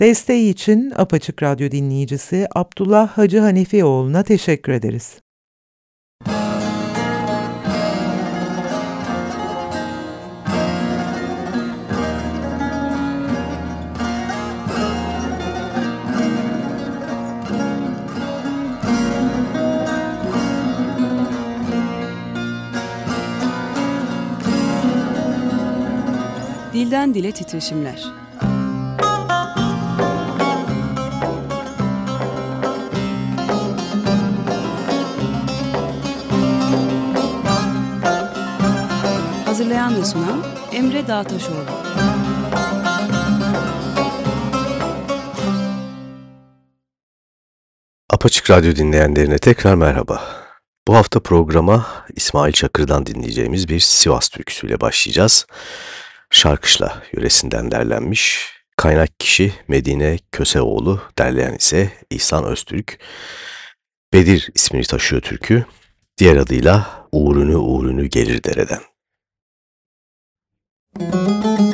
Desteği için Apaçık Radyo dinleyicisi Abdullah Hacı Hanefioğlu'na teşekkür ederiz. Dilden Dile Titreşimler Hazırlayan ve sunan Emre Dağtaşoğlu. Apaçık Radyo dinleyenlerine tekrar merhaba. Bu hafta programa İsmail Çakır'dan dinleyeceğimiz bir Sivas türküsüyle başlayacağız. Şarkışla yöresinden derlenmiş. Kaynak kişi Medine Köseoğlu, derleyen ise İhsan Öztürk. Bedir ismini taşıyor türkü. Diğer adıyla Uğrunu Uğrunu Gelir Dereden. Música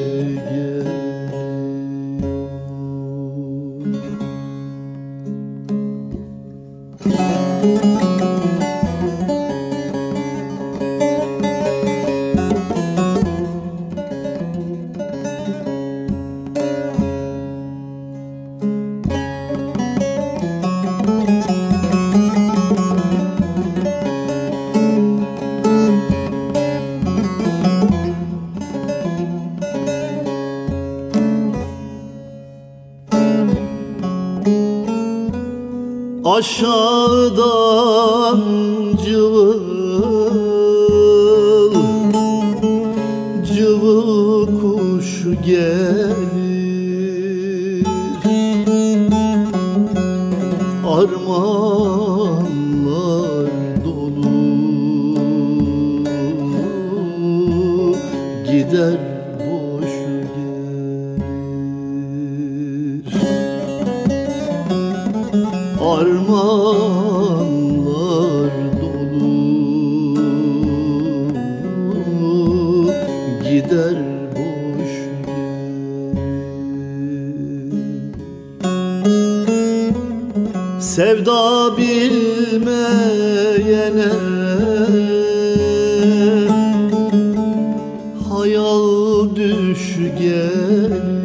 düş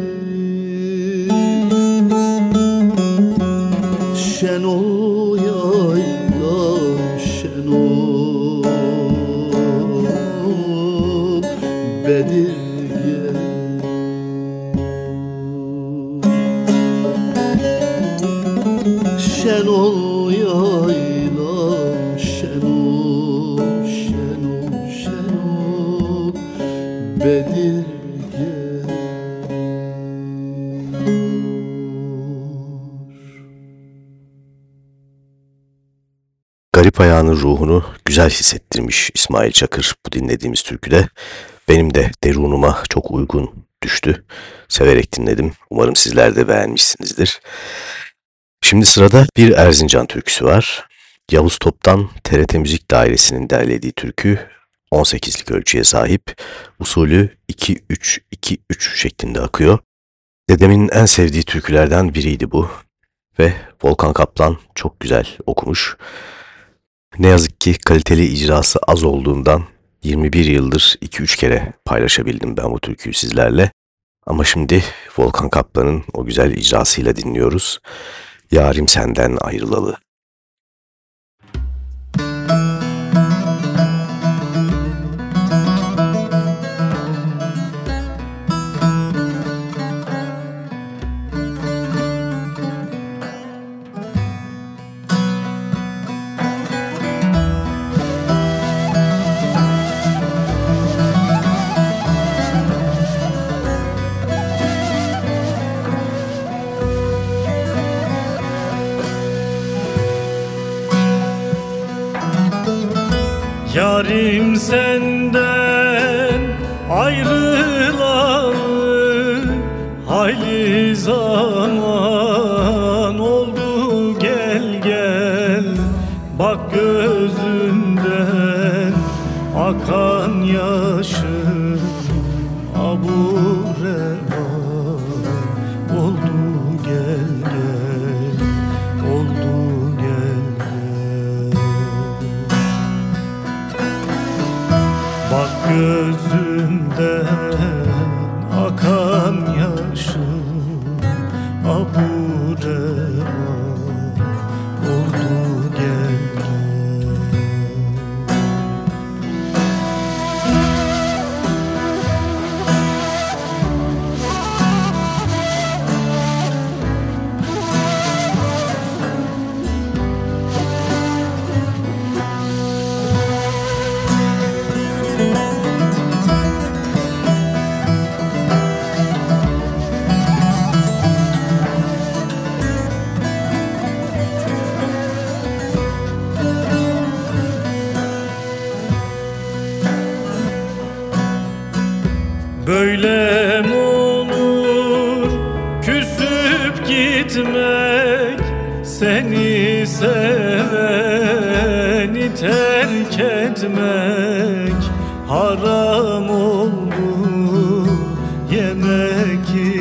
Ayağının ruhunu güzel hissettirmiş İsmail Çakır bu dinlediğimiz türküde. Benim de derunuma çok uygun düştü. Severek dinledim. Umarım sizler de beğenmişsinizdir. Şimdi sırada bir Erzincan türküsü var. Yavuz Top'tan TRT Müzik Dairesi'nin derlediği türkü 18'lik ölçüye sahip. Usulü 2-3-2-3 şeklinde akıyor. Dedemin en sevdiği türkülerden biriydi bu. Ve Volkan Kaplan çok güzel okumuş. Ne yazık ki kaliteli icrası az olduğundan 21 yıldır 2-3 kere paylaşabildim ben bu türküyü sizlerle. Ama şimdi Volkan Kaplan'ın o güzel icrasıyla dinliyoruz. Yarim senden ayrılalı. Yarim senden ayrılalı hayli zaman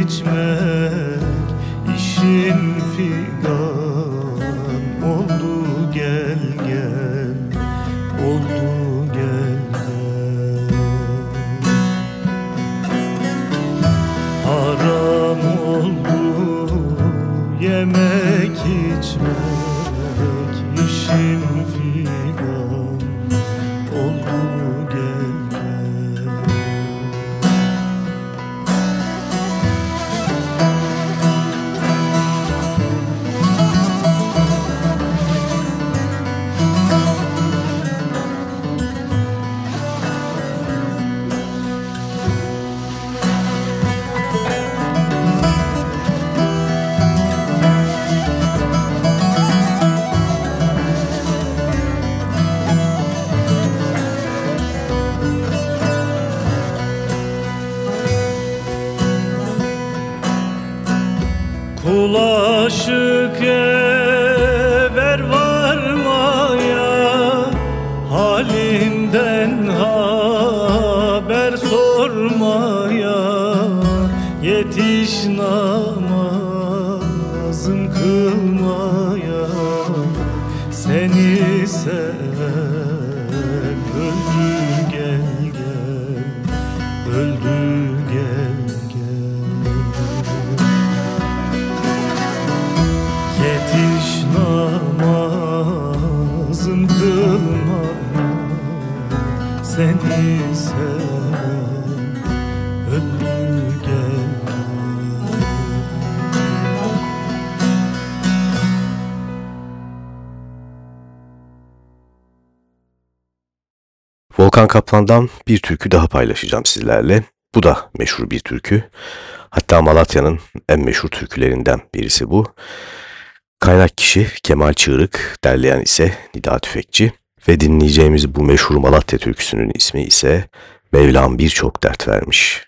yemek içmek işin figan Hakan Kaplan'dan bir türkü daha paylaşacağım sizlerle. Bu da meşhur bir türkü. Hatta Malatya'nın en meşhur türkülerinden birisi bu. Kaynak kişi Kemal Çığırık, derleyen ise Nida Tüfekçi. Ve dinleyeceğimiz bu meşhur Malatya türküsünün ismi ise Mevlam Birçok Dert Vermiş.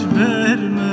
verme.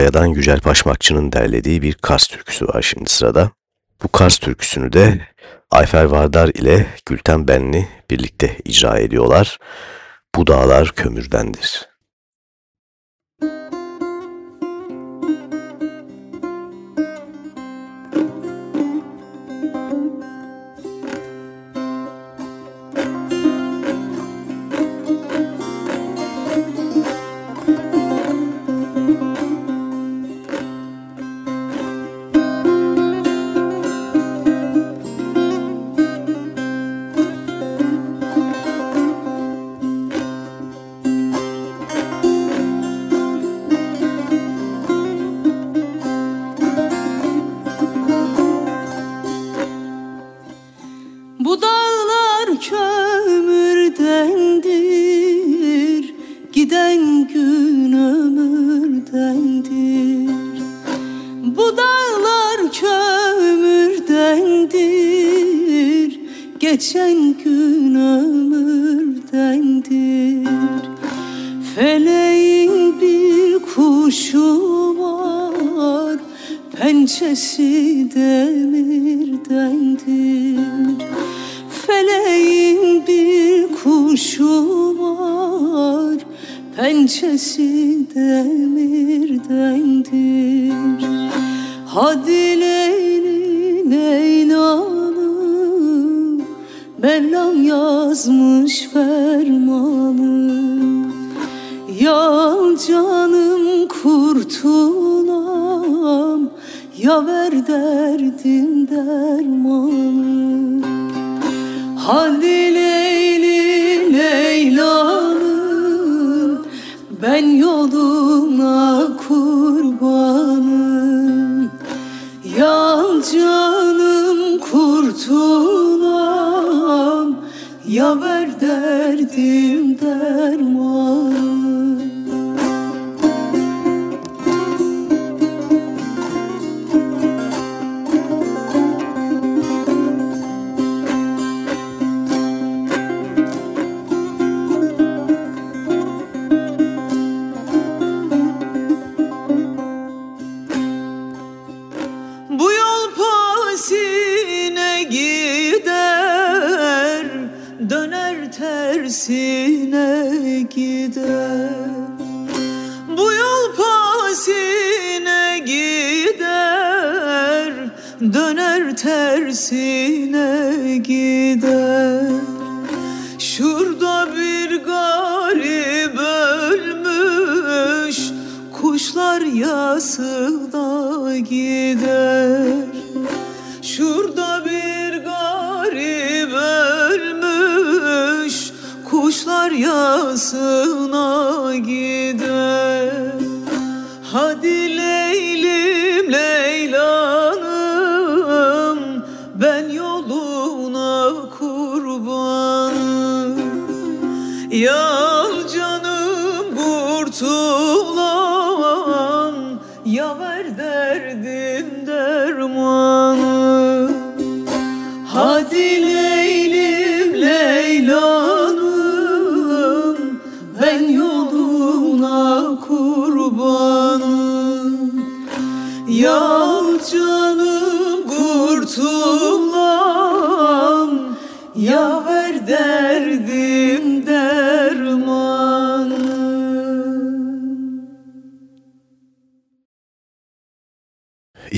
Büyükkaya'dan Yücel Paşmakçı'nın derlediği bir Kars türküsü var şimdi sırada. Bu Kars türküsünü de Ayfer Vardar ile Gülten Benli birlikte icra ediyorlar. Bu dağlar kömürdendir.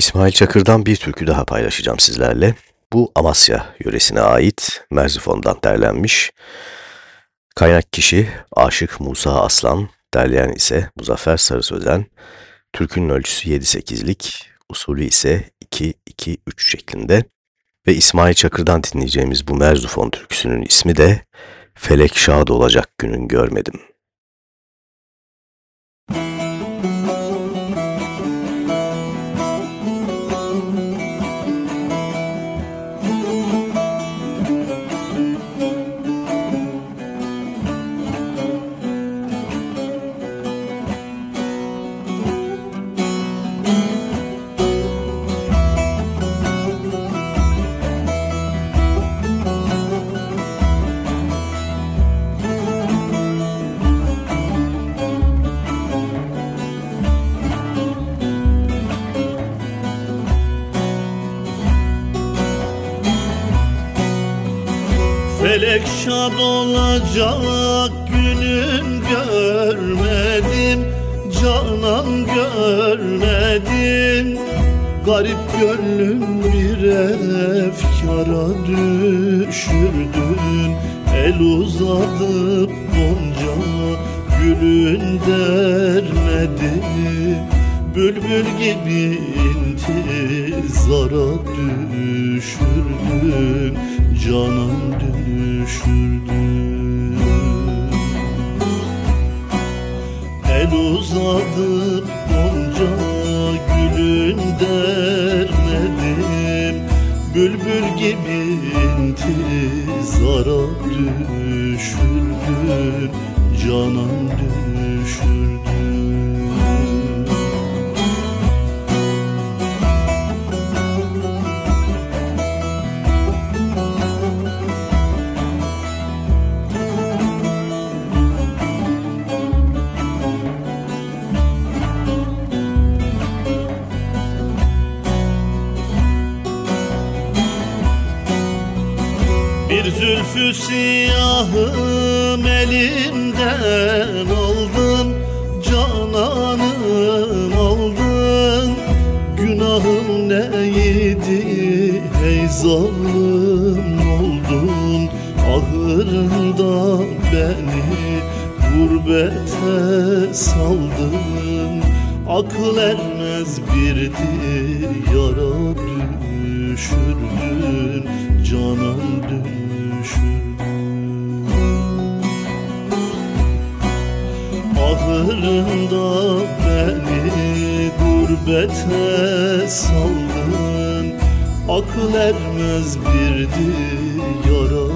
İsmail Çakır'dan bir türkü daha paylaşacağım sizlerle. Bu Amasya yöresine ait Merzifon'dan derlenmiş. Kaynak kişi Aşık Musa Aslan, derleyen ise Muzaffer Sarı Sözen. Türkünün ölçüsü 7-8'lik, usulü ise 2-2-3 şeklinde. Ve İsmail Çakır'dan dinleyeceğimiz bu Merzufon türküsünün ismi de Felek şad olacak günün görmedim. Felek şad olacak günün görmedim Canan görmedim. Garip gönlüm bir efkara düşürdün El uzadıp gonca gülün dermedi. Bülbül gibi intizara düşürdün Canan düşürdün El uzadıp gonca gülün dermedim. Bülbül gibi intizara düşürdün Canan düşürdün siyahım elimden aldın Cananım aldın Günahım neydi ey zalim oldun? Ahırında beni gurbete saldın. Akıl ermez bir diyara düşürdün. Canan düşürdün Ahırında beni gurbete saldın. Akıl ermez bir diyara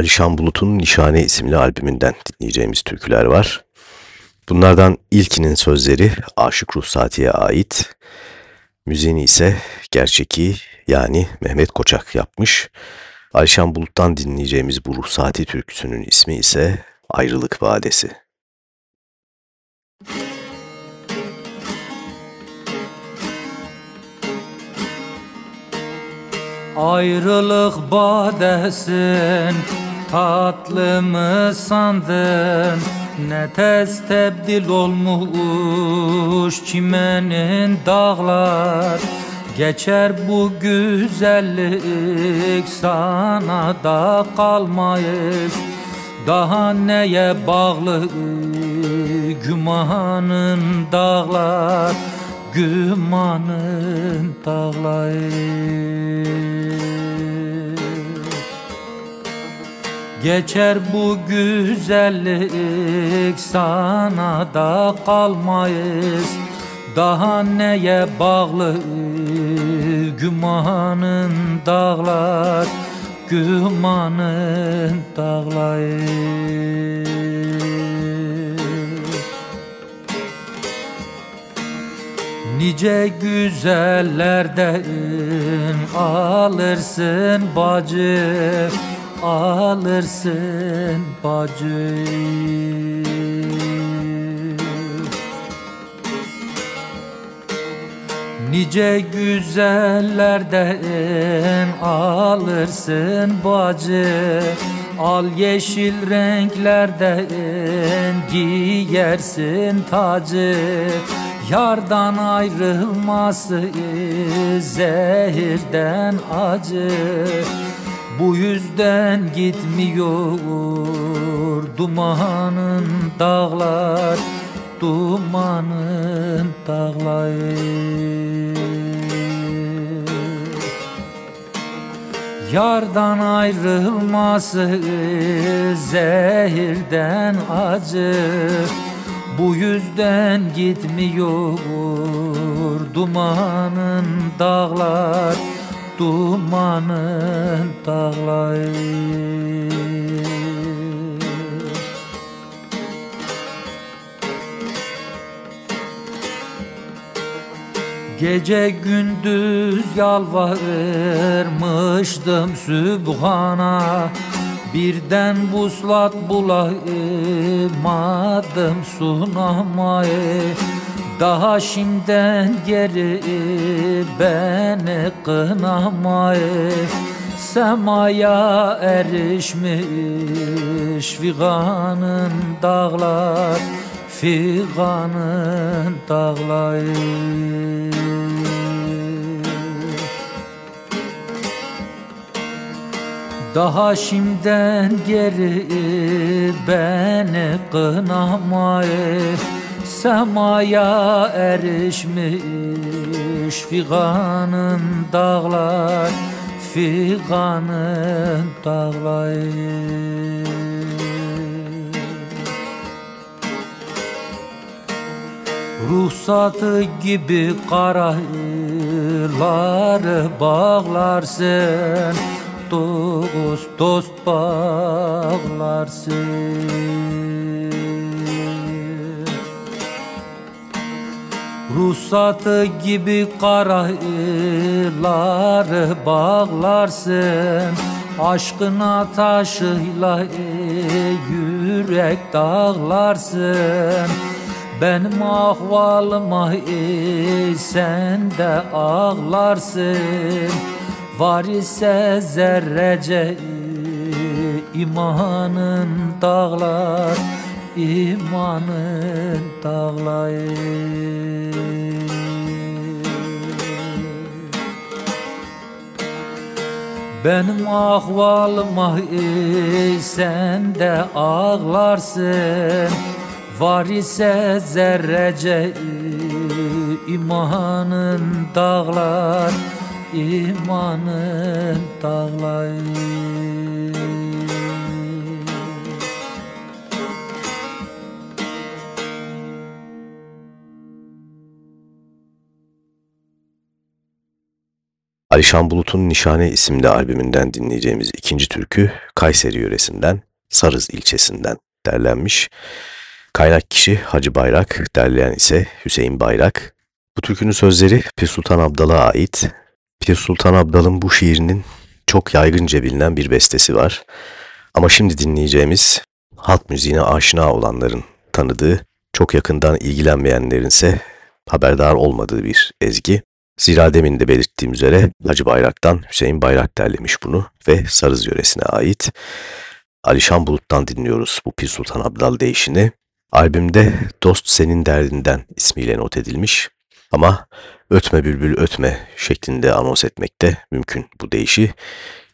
Alişan Bulut'un Nişane isimli albümünden dinleyeceğimiz türküler var. Bunlardan ilkinin sözleri Aşık Ruhsati'ye ait. Müziğini ise gerçeki yani Mehmet Koçak yapmış. Alişan Bulut'tan dinleyeceğimiz bu Ruhsati türküsünün ismi ise Ayrılık Vadesi. Ayrılık badesin tatlı mı sandın Ne tez tebdil olmuş çimenin dağlar. Geçer bu güzellik sana da kalmayız. Daha neye bağlı gümanın dağlar Gümanın dağlar Geçer bu güzellik sana da kalmayız. Daha neye bağlı gümanın dağlar Gümanın dağlar Nice güzellerden alırsın bacı Alırsın bacı Nice güzellerden alırsın bacı. Al yeşil renklerden giyersin tacı. Yardan ayrılması zehirden acı Bu yüzden gitmiyor dumanın dağlar Dumanın dağlar Yardan ayrılması zehirden acı. Bu yüzden gitmiyor dumanın dağlar Dumanın dağlar Gece gündüz yalvarmıştım Sübhan'a. Birden buslat bulamadım sunamayı Daha şimdiden geri beni kınamayı Semaya erişmiş figanın dağlar Figanın dağları. Daha şimdiden geri beni kınamayı Semaya erişmiş figanın dağlar Figanın dağları. Ruhsatı gibi karaları bağlarsın Dost dost bağlarsın Ruhsatı gibi karaları bağlarsın. Aşkına taşıyla yürek dağlarsın. Benim ahvalıma ey sen de ağlarsın. Var ise zerrece imanın dağlar imanın dağlar Benim ahvalıma ey sen de ağlarsın. Var ise zerrece imanın dağlar imanın dağlar Alişan Bulut'un Nişane isimli albümünden dinleyeceğimiz ikinci türkü Kayseri yöresinden, Sarız ilçesinden derlenmiş. Kaynak kişi Hacı Bayrak, derleyen ise Hüseyin Bayrak. Bu türkünün sözleri Pir Sultan Abdal'a ait. Pir Sultan Abdal'ın bu şiirinin çok yaygınca bilinen bir bestesi var. Ama şimdi dinleyeceğimiz halk müziğine aşina olanların tanıdığı, çok yakından ilgilenmeyenlerin ise haberdar olmadığı bir ezgi. Zira demin de belirttiğim üzere Hacı Bayrak'tan Hüseyin Bayrak derlemiş bunu ve Sarız yöresine ait. Alişan Bulut'tan dinliyoruz bu Pir Sultan Abdal değişini. Albümde Dost Senin Derdinden ismiyle not edilmiş ama Ötme Bülbül Ötme şeklinde anons etmek de mümkün bu deyişi.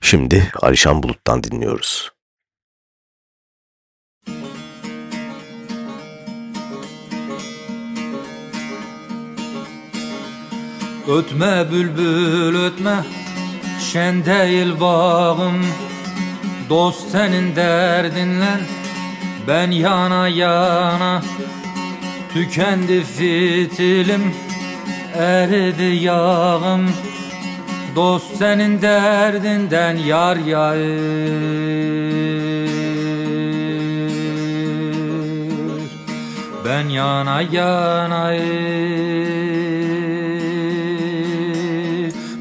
Şimdi Alişan Bulut'tan dinliyoruz. Ötme bülbül ötme. Şen değil bağım. Dost senin derdinle. Ben yana yana. Tükendi fitilim. Eridi yağım. Dost senin derdinden yar yağır Ben yana yanayım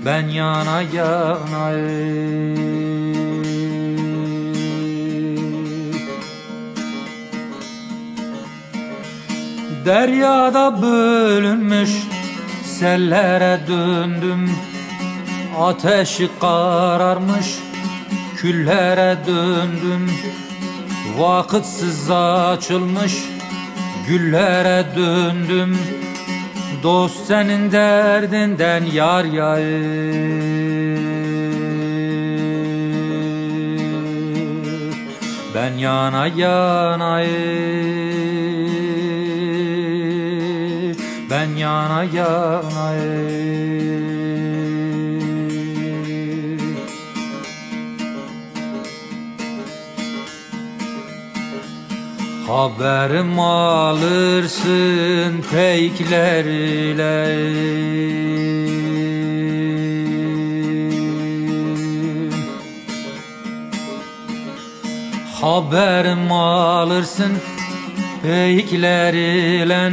ben yana yana Deryada bölünmüş sellere döndüm. Ateşi kararmış küllere döndüm. Vakitsiz açılmış güllere döndüm Dost senin derdinden yar yağır Ben yana yanayım. Ben yana yanayım Haberim alırsın peykler ile Haberim alırsın peykler ile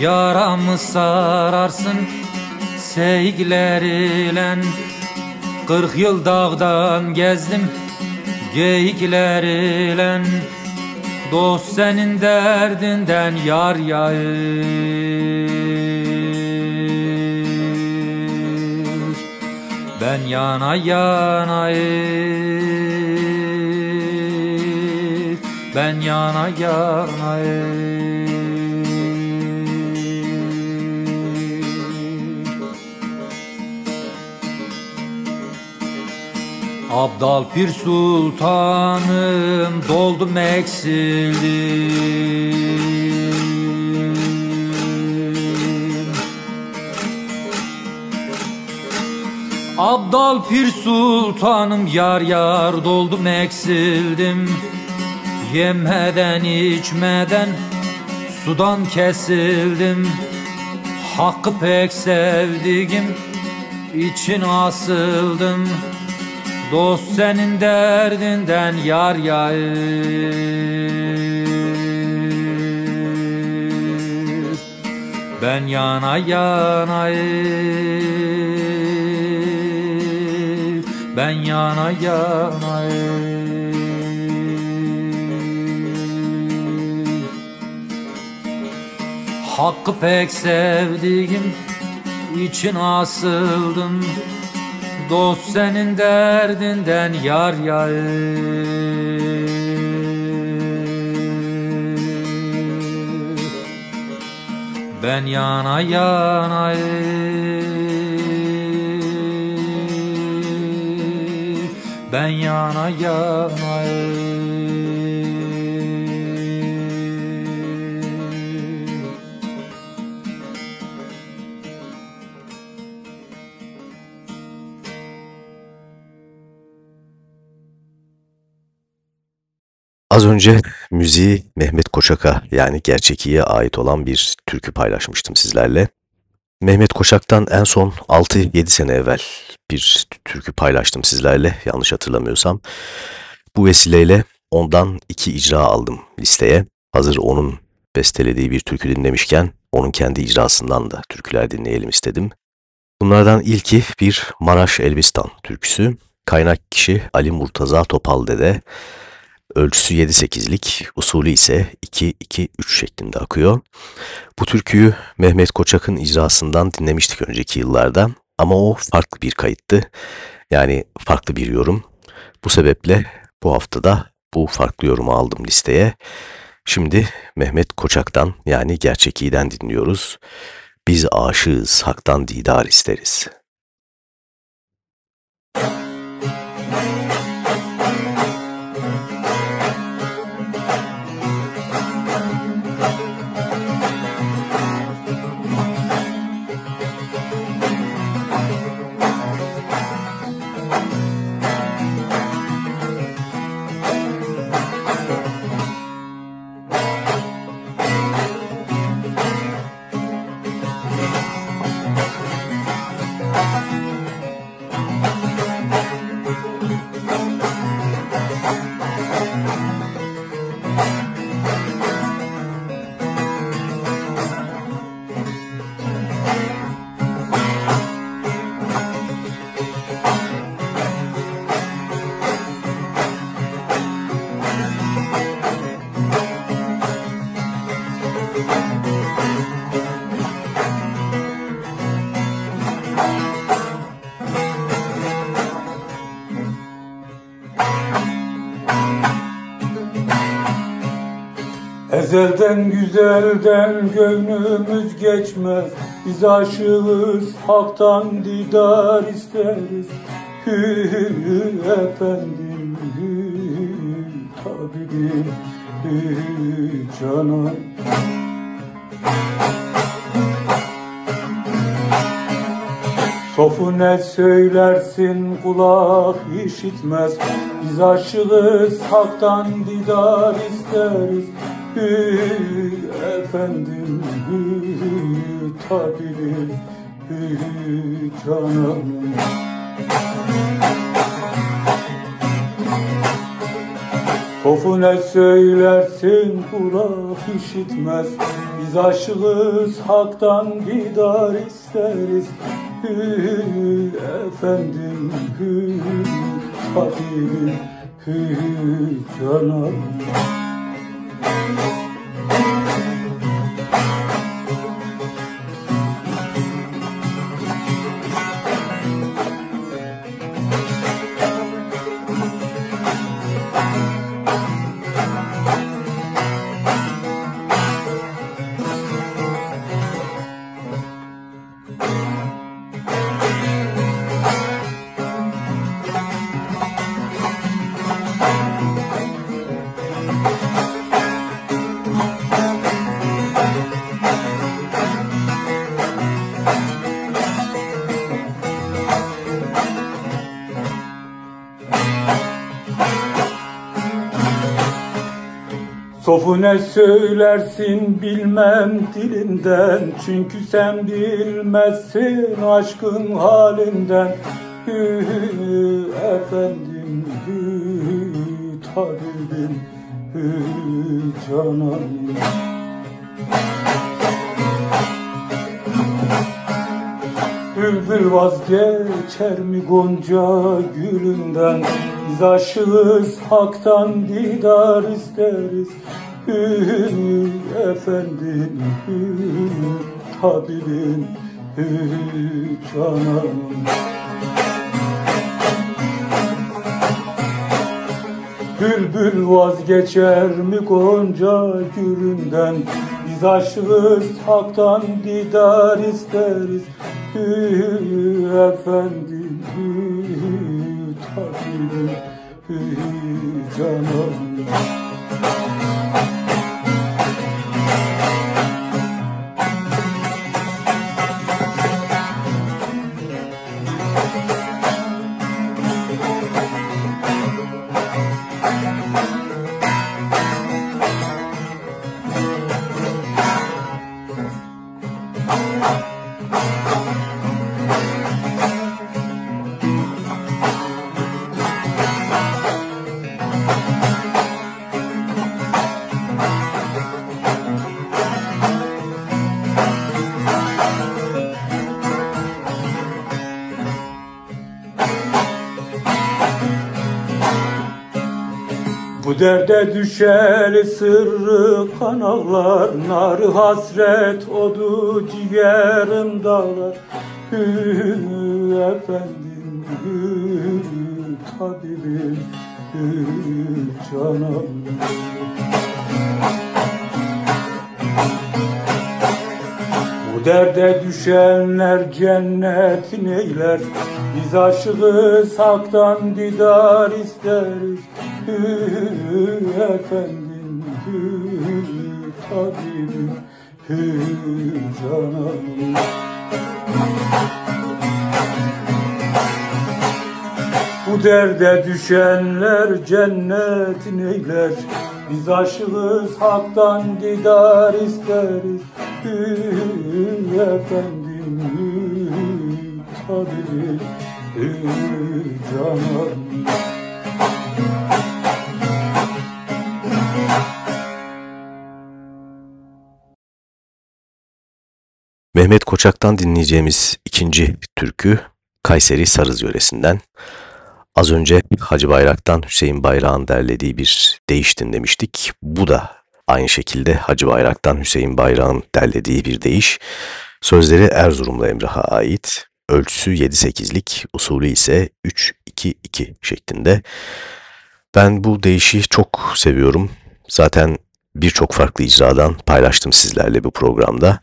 Yaramı sararsın seygler ile Kırk yıl dağdan gezdim geyikler ile Dost senin derdinden yar yağır. Ben yana yanayım. Ben yana yanayım Abdal Pir Sultanım doldum eksildim Abdal Pir Sultanım yar yar doldum eksildim. Yemeden içmeden sudan kesildim. Hakkı pek sevdiğim için asıldım Dost senin derdinden yar yağır Ben yana yanayım. Ben yana yanayım. Hakkı pek sevdiğim için asıldım Dost senin derdinden yar yağır Ben yana yanayım. Ben yana yanayım önce müziği Mehmet Koçak'a yani Gerçekiye ait olan bir türkü paylaşmıştım sizlerle. Mehmet Koçak'tan en son 6-7 sene evvel bir türkü paylaştım sizlerle yanlış hatırlamıyorsam. Bu vesileyle ondan iki icra aldım listeye. Hazır onun bestelediği bir türkü dinlemişken onun kendi icrasından da türküler dinleyelim istedim. Bunlardan ilki bir Maraş Elbistan türküsü. Kaynak kişi Ali Murtaza Topal Dede. Ölçüsü 7-8'lik, usulü ise 2-2-3 şeklinde akıyor. Bu türküyü Mehmet Koçak'ın icrasından dinlemiştik önceki yıllarda ama o farklı bir kayıttı. Yani farklı bir yorum. Bu sebeple bu haftada bu farklı yorumu aldım listeye. Şimdi Mehmet Koçak'tan yani Gerçek İ'den dinliyoruz. Biz aşığız, haktan didar isteriz. Ezelden güzelden gönlümüz geçmez. Biz aşığız haktan didar isteriz. Hü, hü efendim hü, tabibim hü, canan Sofu ne söylersin kulak işitmez. Biz aşığız haktan didar isteriz. Hü, efendim tabibim hü, cananım. Sofu ne söylersin kulak işitmez. Biz aşığız haktan didar isteriz. Efendim hü, tabibim hü, cananım Sofu ne söylersin bilmem dilinden Çünkü sen bilmezsin aşkın halinden. Hü, hü efendim hü, tabibim hü, cananım. Bülbül vazgeçer mi gonca gülünden? Biz aşığız haktan didar isteriz Efendim hü, tabibim hü, Bülbül vazgeçer mi gonca gülünden Biz aşığız haktan didar isteriz. Hü, efendim hü, tabibim hü, cananım düşer sırrı kanallar Nar hasret odu ciğerim dağlar. Hü efendim hü tabibim hü canım Bu derde düşenler cennet neyler? Biz aşığı saktan didar isteriz. Hü efendim hü tabibim hü cananım Bu derde düşenler cennet neyler? Biz aşığız haktan didar isteriz. Hü efendim hü tabibim hü cananım Mehmet Koçak'tan dinleyeceğimiz ikinci türkü Kayseri Sarız yöresinden. Az önce Hacı Bayrak'tan Hüseyin Bayrak'ın derlediği bir deyiş dinlemiştik. Bu da aynı şekilde Hacı Bayrak'tan Hüseyin Bayrak'ın derlediği bir deyiş. Sözleri Erzurumlu Emrah'a ait. Ölçüsü 7-8'lik, usulü ise 3-2-2 şeklinde. Ben bu deyişi çok seviyorum. Zaten birçok farklı icradan paylaştım sizlerle bu programda.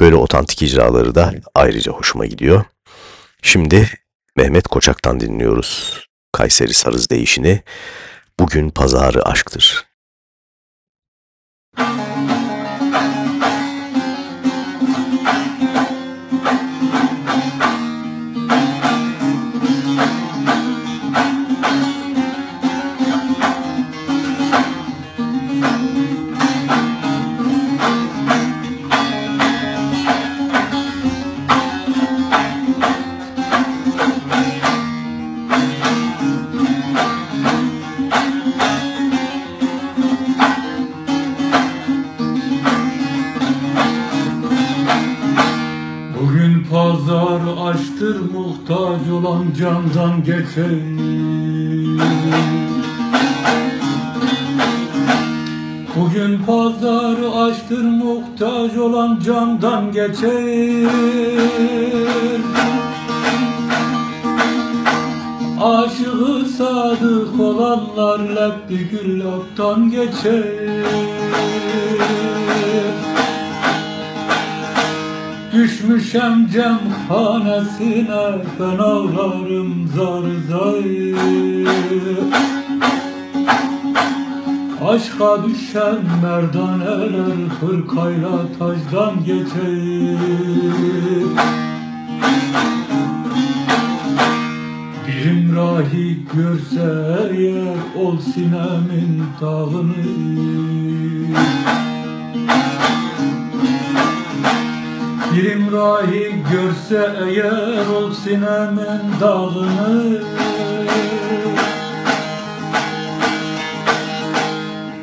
Böyle otantik icraları da ayrıca hoşuma gidiyor. Şimdi Mehmet Koçak'tan dinliyoruz. Kayseri Sarız deyişini. Bugün pazarı aşktır. Bugün muhtaç olan candan geçer. Bugün pazar açtır muhtaç olan candan geçer. Aşığı sadık olanlar lebbi güllaptan geçer Düşmüşem cemhanesine ben ağlarım zar zar Aşka düşen merdaneler hırkayla tacdan geçer. Bir rahi görse eğer ol sinemin dağını Bir rahi görse eğer ol sinemin dağını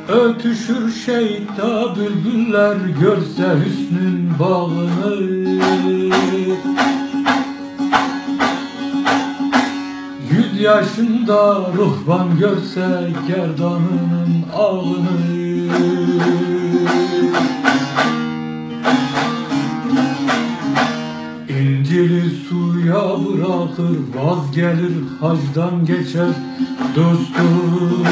Ötüşür şeyta bülbüller görse hüsnün bağını Yüz yaşında ruhban görse gerdanının ağını İncili suya bırakır vazgelir hacdan geçer dostum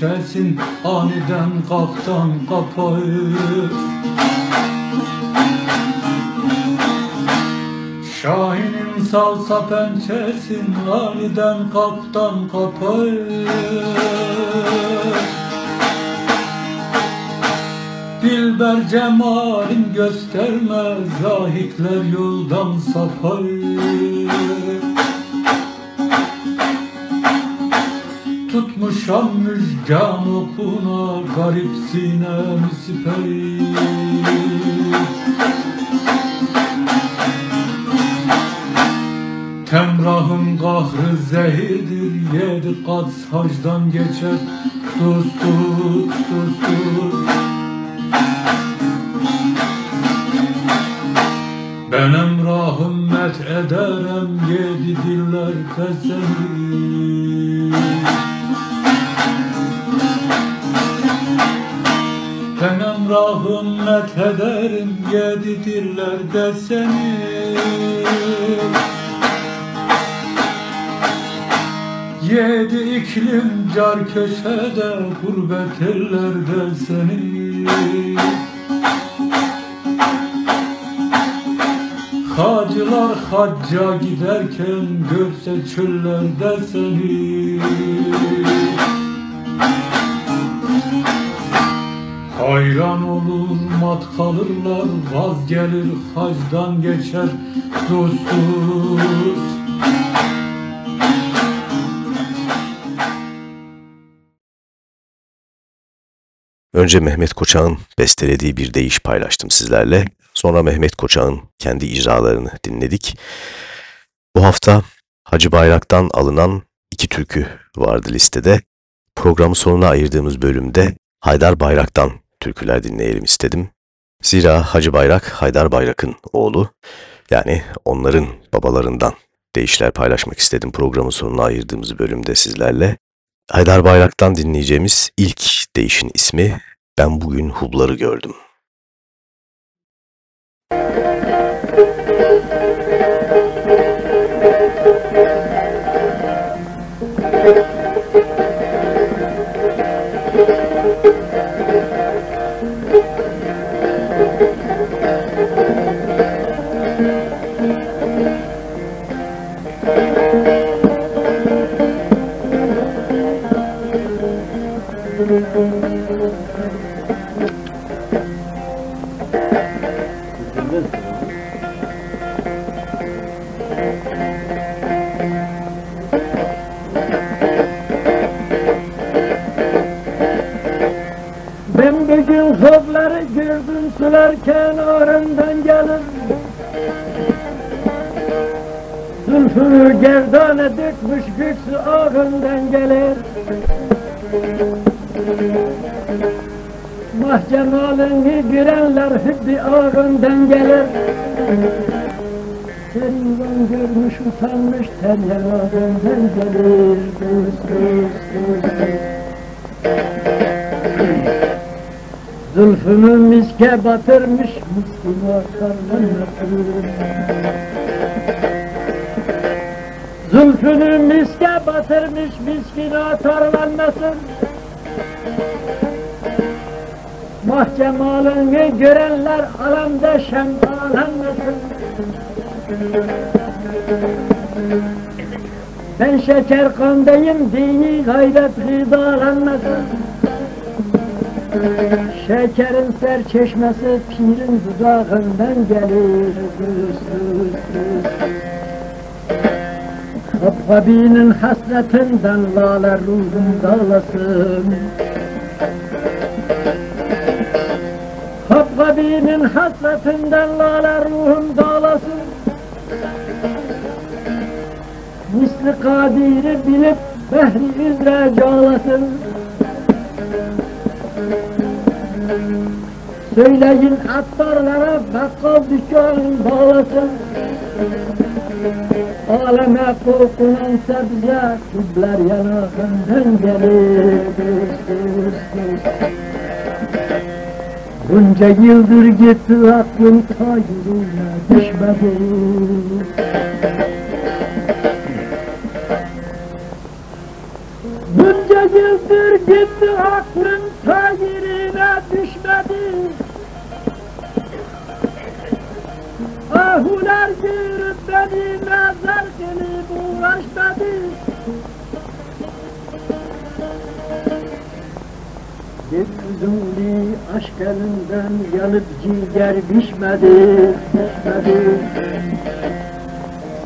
pençesin aniden kaftan kapayır Şahinin salsa pençesin aniden kaptan kapayır Dilber cemalin gösterme zahitler yoldan sapayır Tutmuşam müjgan okuna garip sinem siperi Temra Günahın kahrı zehirdir Yedi kat sacdan geçer. Tuz tuz tuz tuz Ben emrahım met ederim Yedi dillerde seni Ben emrahım met ederim Yedi dillerde seni. Yedi iklim car köşede gurbet ellerde seni. Hacılar hacca giderken görse çöllerde seni Hayran olur mat kalırlar vaz gelir hacdan geçer dostuz Önce Mehmet Koçak'ın bestelediği bir deyiş paylaştım sizlerle. Sonra Mehmet Koçak'ın kendi icralarını dinledik. Bu hafta Hacı Bayrak'tan alınan iki türkü vardı listede. Programın sonuna ayırdığımız bölümde Haydar Bayrak'tan türküler dinleyelim istedim. Zira Hacı Bayrak, Haydar Bayrak'ın oğlu. Yani onların babalarından deyişler paylaşmak istedim programın sonuna ayırdığımız bölümde sizlerle. Haydar Bayrak'tan dinleyeceğimiz ilk değişin ismi Ben Bugün Hubları Gördüm. Zülfünü gerdane dökmüş göksü ağından gelir. Mahcemalını görenler hübbi ağından gelir. Serivan görmüş utanmış ter yanağından gelir. Göz göz göz. Zülfümü miske batırmış miskine sarlanmasın Zülfünü miske batırmış miskine tarlanmasın. Mahcemalını görenler alemde şemdalanmasın Ben şeker kandayım dini gayret gıdalanmasın Şekerin ser çeşmesi pirin dudağından gelir. düz düz düz Kapkabinin hasretinden lale ruhum dağlasın. Kapkabinin hasretinden lale ruhum dağlasın. Misli kadiri bilip behri üzre calasın Söyleyin attarlara bakkal dükkanın bağlasın Aleme kokunan sebze kübler yanağından gelir Bunca yıldır gitti aklım ta yüreğime düşmedi. Bunca yıldır gitti aklım ta yerine mezar gelip uğraşmadı Bir üzümlü aşk elinden yanıp ciğer pişmedi, pişmedi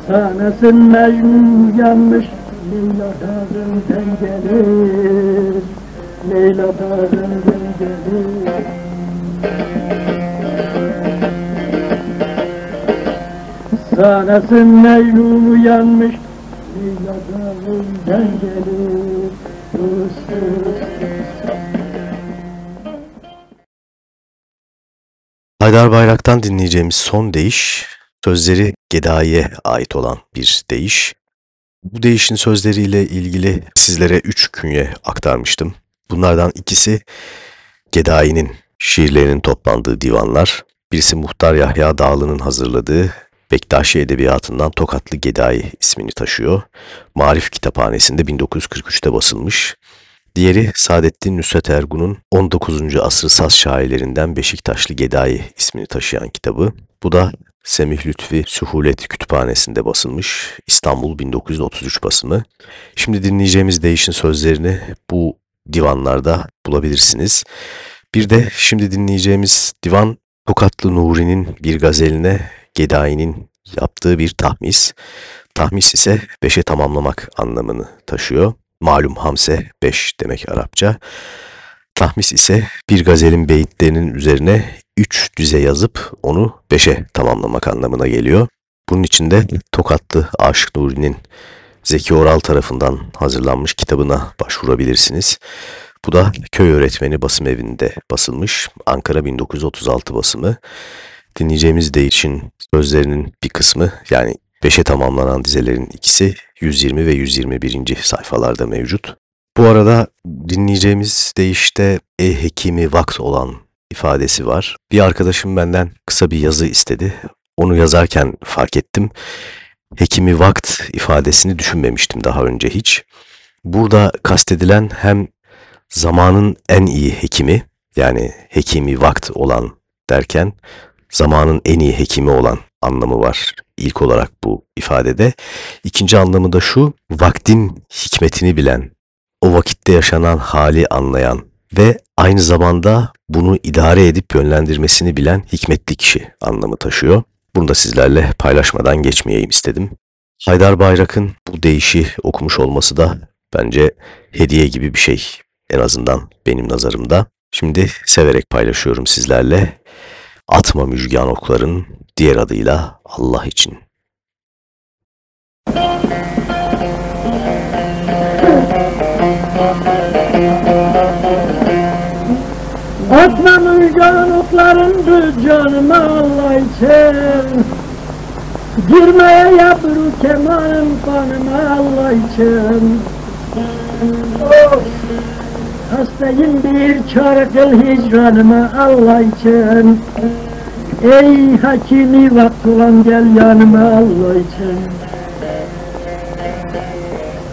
Sanasın Mecnun yanmış Leyla dağından gelir Leyla dağından gelir Sanasın Mecnun yanmış başımızdan gelir Haydar Bayrak'tan dinleyeceğimiz son deyiş, sözleri Gedai'ye ait olan bir deyiş. Bu deyişin sözleriyle ilgili sizlere üç künye aktarmıştım. Bunlardan ikisi Gedai'nin şiirlerinin toplandığı divanlar. Birisi Muhtar Yahya Dağlı'nın hazırladığı Bektaşi Edebiyatı'ndan Tokatlı Gedai ismini taşıyor. Marif Kitaphanesi'nde 1943'te basılmış. Diğeri Saadettin Nusret Ergun'un 19. asır saz şairlerinden Beşiktaşlı Gedai ismini taşıyan kitabı. Bu da Semih Lütfi Suhulet Kütüphanesi'nde basılmış. İstanbul 1933 basımı. Şimdi dinleyeceğimiz değişin sözlerini bu divanlarda bulabilirsiniz. Bir de şimdi dinleyeceğimiz divan Tokatlı Nuri'nin bir gazeline Gedai'nin yaptığı bir tahmis. Tahmis ise beşe tamamlamak anlamını taşıyor. Malum hamse beş demek Arapça. Tahmis ise bir gazelin beyitlerinin üzerine üç düze yazıp onu beşe tamamlamak anlamına geliyor. Bunun için de Tokatlı Aşık Nuri'nin Zeki Oral tarafından hazırlanmış kitabına başvurabilirsiniz. Bu da köy öğretmeni basım evinde basılmış. Ankara 1936 basımı. Dinleyeceğimiz de için sözlerinin bir kısmı yani beşe tamamlanan dizelerin ikisi 120 ve 121. sayfalarda mevcut. Bu arada dinleyeceğimiz deyişte e hekimi vakt olan ifadesi var. Bir arkadaşım benden kısa bir yazı istedi. Onu yazarken fark ettim. Hekimi vakt ifadesini düşünmemiştim daha önce hiç. Burada kastedilen hem zamanın en iyi hekimi yani hekimi vakt olan derken zamanın en iyi hekimi olan anlamı var ilk olarak bu ifadede. İkinci anlamı da şu, vaktin hikmetini bilen, o vakitte yaşanan hali anlayan ve aynı zamanda bunu idare edip yönlendirmesini bilen hikmetli kişi anlamı taşıyor. Bunu da sizlerle paylaşmadan geçmeyeyim istedim. Haydar Bayrak'ın bu deyişi okumuş olması da bence hediye gibi bir şey. En azından benim nazarımda. Şimdi severek paylaşıyorum sizlerle. Atma müjgan okların diğer adıyla Allah için. Atmamın canuklarındı canıma Allah için Girmeye yavru kemanım kanıma Allah için Hastayım bir çarkıl hicranıma Allah için. Ey hakimi vakti gel yanıma Allah için.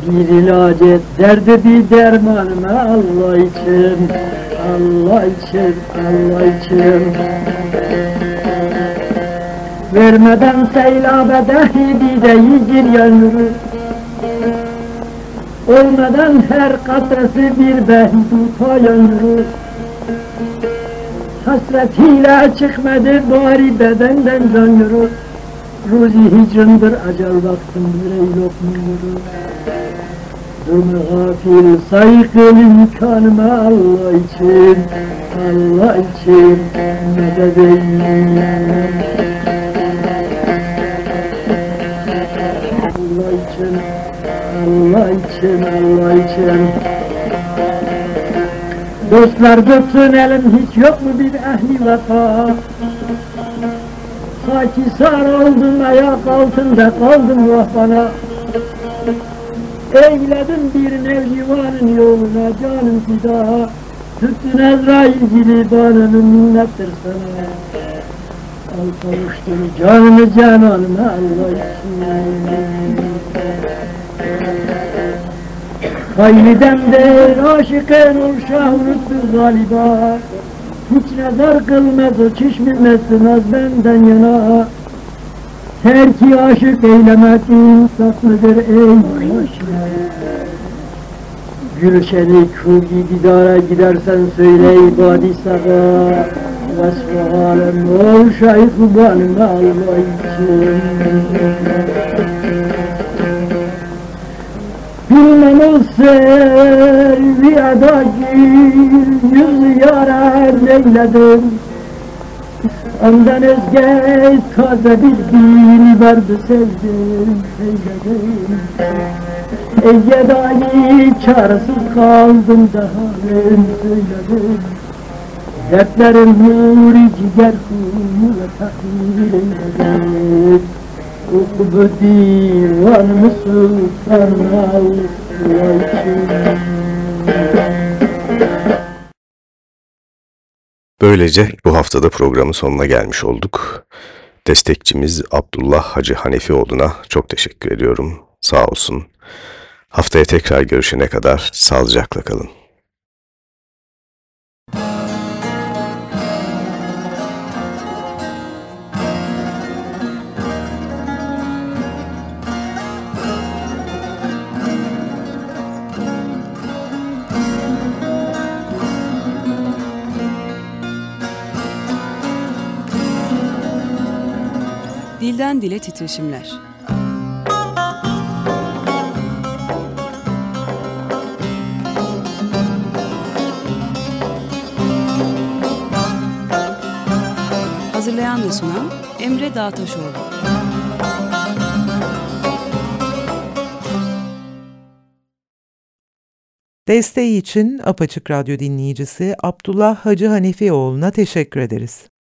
Bir ilaç et derdi bir dermanıma Allah için. Allah için Allah için. Vermeden seylabe dahi bir de yigir yanır Olmadan her katresi bir behduta yanır Hasretiyle çıkmadı bari bedenden can yürür Ruzi hicrandır acal vaktim bir lokma yürür? Durma gafil saykıl imkanıma Allah için Allah için medet eyle Allah için Allah için Allah için. Dostlar tutsun elim hiç yok mu bir ehli vefa Sanki sar oldum ayak altında kaldım vah bana Eyledim bir nevcivanın yoluna canım fida. Tuttun Ezrail gibi bana minnettir sana. Al kavuştur canımı cananıma Allah için Haylidemdir aşıkın uşağı unuttu galiba. Hiç nazar kılmaz o çişmi az benden yana. Her ki aşık eylemek insaf mıdır ey Gülşeni kugi didara gidersen söyle ibadi sağa Vasfı alem ol şahit kubanına Allah Bilmem o serviyada gül yüz yarar eyledim. Ondan özge taze bir dil vardı sevdim eyledim. Ey gedayı çaresiz kaldım daha halim söyledim Dertlerim nuri ciger kumuna tahir eyledim. Okubu divan mısın sarmal Böylece bu haftada programın sonuna gelmiş olduk. Destekçimiz Abdullah Hacı Hanefioğlu'na çok teşekkür ediyorum. Sağ olsun. Haftaya tekrar görüşene kadar sağlıcakla kalın. Dilden dile titreşimler. Hazırlayan ve sunan Emre Dağtaşoğlu. Desteği için Apaçık Radyo dinleyicisi Abdullah Hacı Hanefioğlu'na teşekkür ederiz.